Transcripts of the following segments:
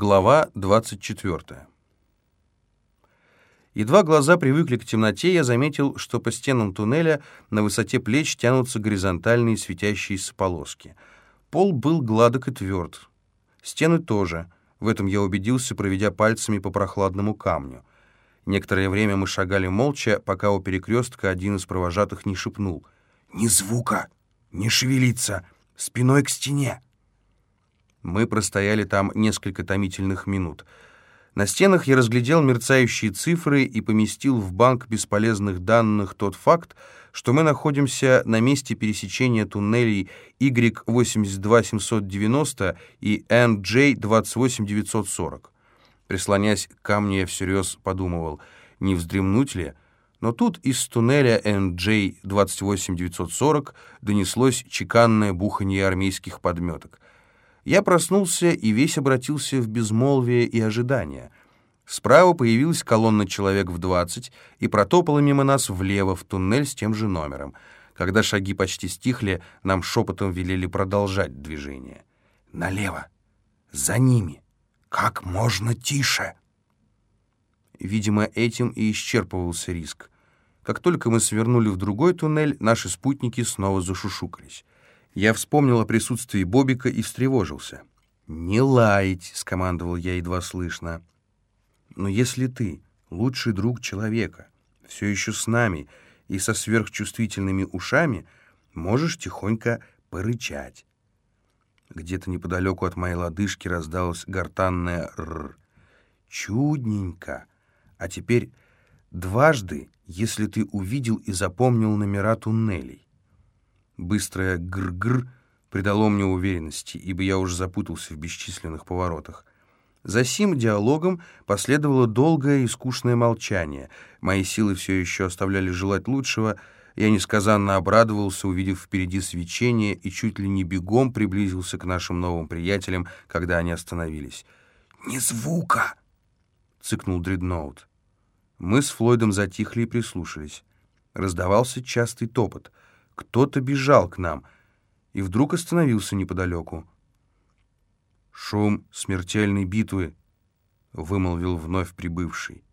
Глава 24. Едва глаза привыкли к темноте, я заметил, что по стенам туннеля на высоте плеч тянутся горизонтальные светящиеся полоски. Пол был гладок и тверд. Стены тоже. В этом я убедился, проведя пальцами по прохладному камню. Некоторое время мы шагали молча, пока у перекрестка один из провожатых не шепнул. «Ни звука! Не шевелиться! Спиной к стене!» Мы простояли там несколько томительных минут. На стенах я разглядел мерцающие цифры и поместил в банк бесполезных данных тот факт, что мы находимся на месте пересечения туннелей Y82790 и NJ28940. Прислонясь к камню, я всерьез подумывал, не вздремнуть ли, но тут из туннеля NJ28940 донеслось чеканное буханье армейских подметок — я проснулся и весь обратился в безмолвие и ожидание. Справа появилась колонна человек в двадцать и протопала мимо нас влево в туннель с тем же номером. Когда шаги почти стихли, нам шепотом велели продолжать движение. «Налево! За ними! Как можно тише!» Видимо, этим и исчерпывался риск. Как только мы свернули в другой туннель, наши спутники снова зашушукались. Я вспомнил о присутствии Бобика и встревожился. «Не лаять!» — скомандовал я едва слышно. «Но если ты, лучший друг человека, все еще с нами и со сверхчувствительными ушами, можешь тихонько порычать». Где-то неподалеку от моей лодыжки раздалось гортанное «р». «Чудненько! А теперь дважды, если ты увидел и запомнил номера туннелей». Быстрое «гр-гр» придало мне уверенности, ибо я уже запутался в бесчисленных поворотах. За сим диалогом последовало долгое и скучное молчание. Мои силы все еще оставляли желать лучшего. Я несказанно обрадовался, увидев впереди свечение, и чуть ли не бегом приблизился к нашим новым приятелям, когда они остановились. «Ни звука!» — цыкнул Дредноут. Мы с Флойдом затихли и прислушались. Раздавался частый топот — кто-то бежал к нам и вдруг остановился неподалеку. «Шум смертельной битвы», — вымолвил вновь прибывший.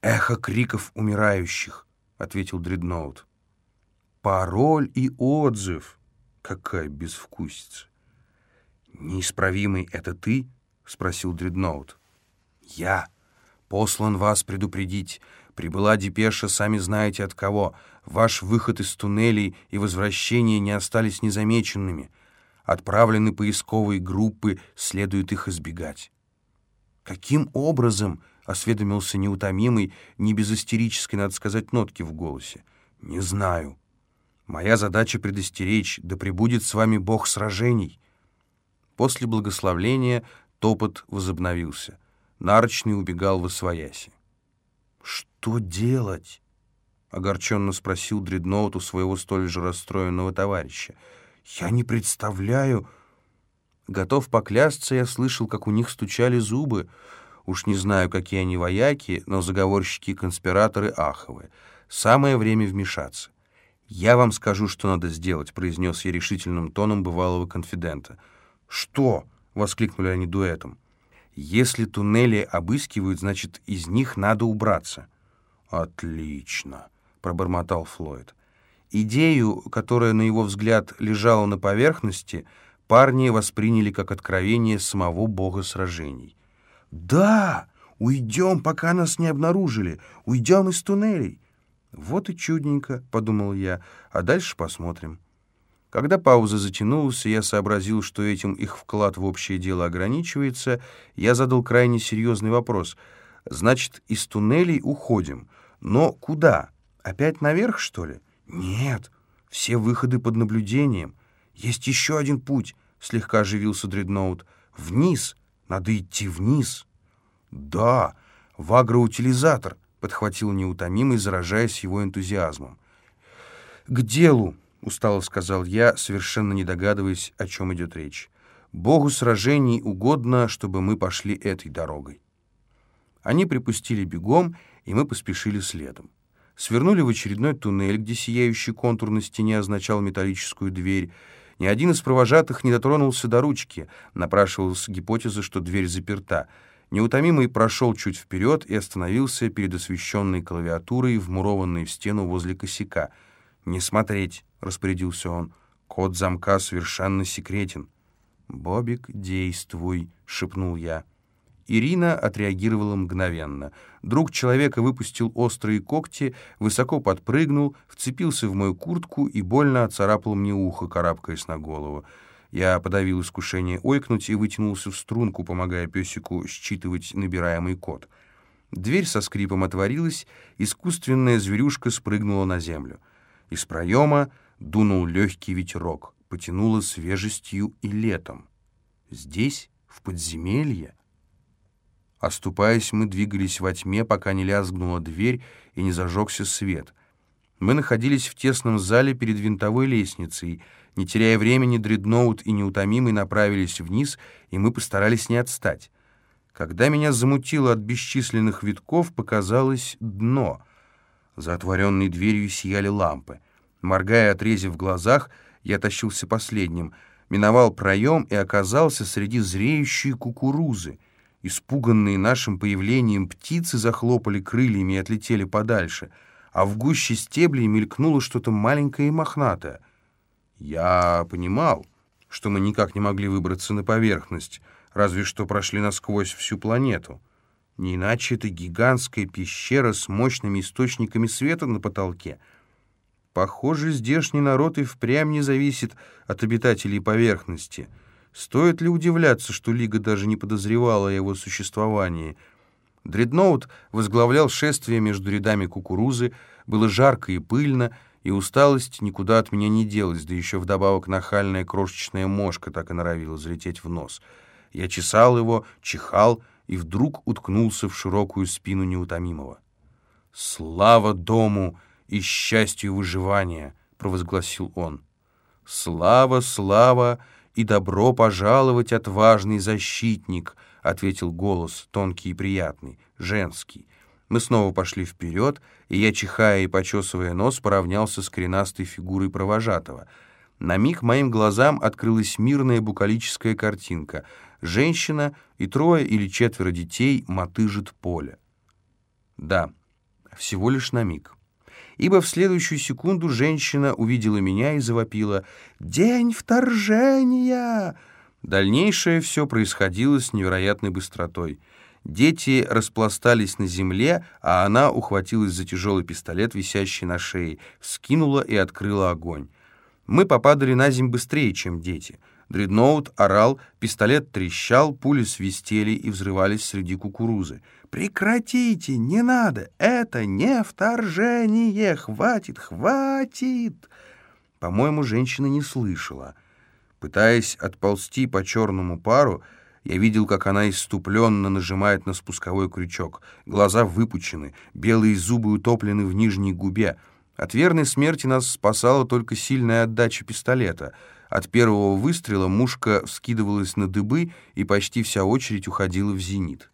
«Эхо криков умирающих», — ответил Дредноут. «Пароль и отзыв. Какая безвкусица!» «Неисправимый это ты?» — спросил Дредноут. «Я. Послан вас предупредить. Прибыла депеша, сами знаете от кого. Ваш выход из туннелей и возвращение не остались незамеченными. Отправлены поисковые группы, следует их избегать. Каким образом, — осведомился неутомимый, не без истерической, надо сказать, нотки в голосе. Не знаю. Моя задача предостеречь, да пребудет с вами бог сражений. После благословления топот возобновился. Нарочный убегал в освояси. «Что делать?» — огорченно спросил Дредноут у своего столь же расстроенного товарища. «Я не представляю...» Готов поклясться, я слышал, как у них стучали зубы. Уж не знаю, какие они вояки, но заговорщики конспираторы аховы. Самое время вмешаться. «Я вам скажу, что надо сделать», — произнес я решительным тоном бывалого конфидента. «Что?» — воскликнули они дуэтом. «Если туннели обыскивают, значит, из них надо убраться». «Отлично», — пробормотал Флойд. Идею, которая, на его взгляд, лежала на поверхности, парни восприняли как откровение самого бога сражений. «Да! Уйдем, пока нас не обнаружили! Уйдем из туннелей!» «Вот и чудненько», — подумал я, — «а дальше посмотрим». Когда пауза затянулась, я сообразил, что этим их вклад в общее дело ограничивается, я задал крайне серьезный вопрос. «Значит, из туннелей уходим?» Но куда? Опять наверх, что ли? Нет, все выходы под наблюдением. Есть еще один путь, слегка оживился Дредноут. Вниз, надо идти вниз. Да, в агроутилизатор, подхватил неутомимый, заражаясь его энтузиазмом. К делу, устало сказал я, совершенно не догадываясь, о чем идет речь. Богу сражений угодно, чтобы мы пошли этой дорогой. Они припустили бегом, и мы поспешили следом. Свернули в очередной туннель, где сияющий контур на стене означал металлическую дверь. Ни один из провожатых не дотронулся до ручки. Напрашивалась гипотеза, что дверь заперта. Неутомимый прошел чуть вперед и остановился перед освещенной клавиатурой, вмурованной в стену возле косяка. «Не смотреть», — распорядился он. «Код замка совершенно секретен». «Бобик, действуй», — шепнул я. Ирина отреагировала мгновенно. Друг человека выпустил острые когти, высоко подпрыгнул, вцепился в мою куртку и больно оцарапал мне ухо, карабкаясь на голову. Я подавил искушение ойкнуть и вытянулся в струнку, помогая песику считывать набираемый код. Дверь со скрипом отворилась, искусственная зверюшка спрыгнула на землю. Из проема дунул легкий ветерок, потянуло свежестью и летом. Здесь, в подземелье, Оступаясь, мы двигались во тьме, пока не лязгнула дверь и не зажегся свет. Мы находились в тесном зале перед винтовой лестницей. Не теряя времени, дредноут и неутомимый направились вниз, и мы постарались не отстать. Когда меня замутило от бесчисленных витков, показалось дно. За отворенной дверью сияли лампы. Моргая, отрезив в глазах, я тащился последним, миновал проем и оказался среди зреющей кукурузы — Испуганные нашим появлением птицы захлопали крыльями и отлетели подальше, а в гуще стеблей мелькнуло что-то маленькое и мохнатое. Я понимал, что мы никак не могли выбраться на поверхность, разве что прошли насквозь всю планету. Не иначе это гигантская пещера с мощными источниками света на потолке. Похоже, здешний народ и впрямь не зависит от обитателей поверхности — Стоит ли удивляться, что Лига даже не подозревала о его существовании? Дредноут возглавлял шествие между рядами кукурузы, было жарко и пыльно, и усталость никуда от меня не делась, да еще вдобавок нахальная крошечная мошка так и норовила залететь в нос. Я чесал его, чихал и вдруг уткнулся в широкую спину неутомимого. «Слава дому и счастью выживания!» — провозгласил он. «Слава, слава и добро пожаловать, отважный защитник», — ответил голос, тонкий и приятный, женский. Мы снова пошли вперед, и я, чихая и почесывая нос, поравнялся с коренастой фигурой провожатого. На миг моим глазам открылась мирная букалическая картинка. Женщина и трое или четверо детей мотыжит поле. Да, всего лишь на миг ибо в следующую секунду женщина увидела меня и завопила «День вторжения!». Дальнейшее все происходило с невероятной быстротой. Дети распластались на земле, а она ухватилась за тяжелый пистолет, висящий на шее, вскинула и открыла огонь. Мы попадали на землю быстрее, чем дети. Дредноут орал, пистолет трещал, пули свистели и взрывались среди кукурузы. «Прекратите! Не надо! Это не вторжение! Хватит! Хватит!» По-моему, женщина не слышала. Пытаясь отползти по черному пару, я видел, как она иступленно нажимает на спусковой крючок. Глаза выпучены, белые зубы утоплены в нижней губе. От верной смерти нас спасала только сильная отдача пистолета. От первого выстрела мушка вскидывалась на дыбы, и почти вся очередь уходила в зенит.